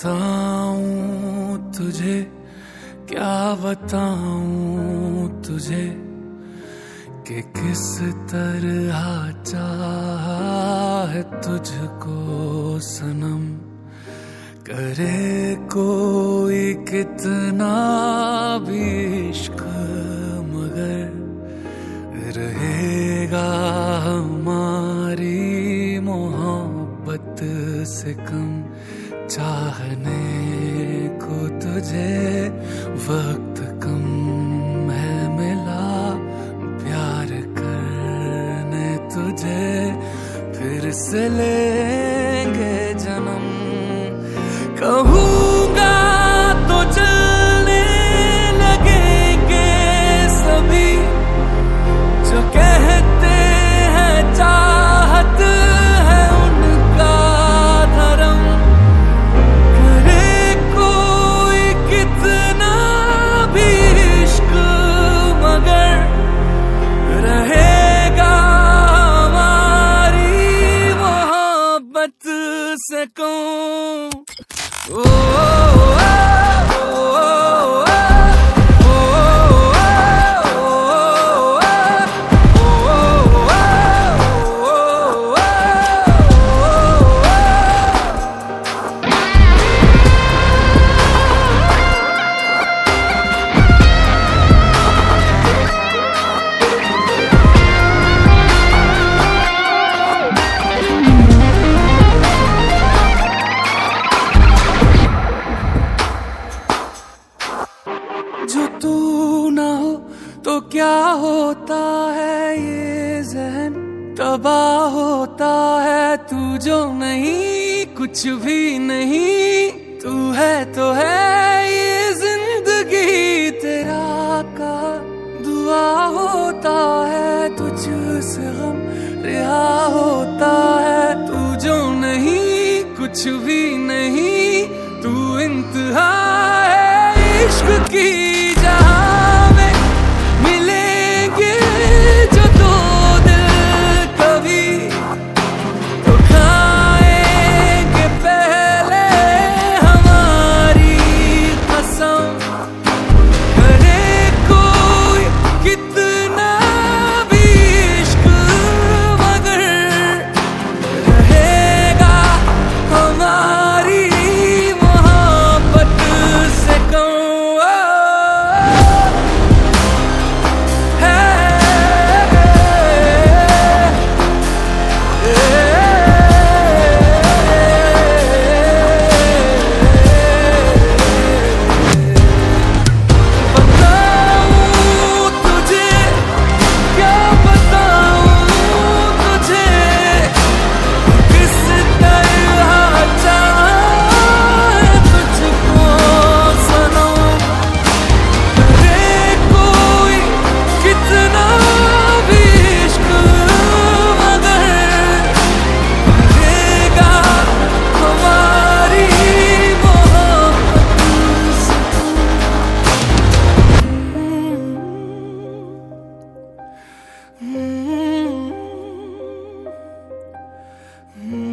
बताऊँ तुझे, क्या बताऊँ तुझे कि किस तरह चाह है तुझको सनम? करे कोई कितना मोहब्बत से कम चाहने को तुझे वक्त कम है मिला प्यार करने तुझे फिर से लेंगे जन्म। कहूँगा से कौन क्या होता है ये जहन? तबाह होता है तू जो नहीं, कुछ भी नहीं। तू है तो है ये ज़िंदगी तेरा का। दुआ होता है तुझसे गम। रिहा होता है तू जो नहीं, कुछ भी नहीं। तू इंतहा है इश्क की। 嗯。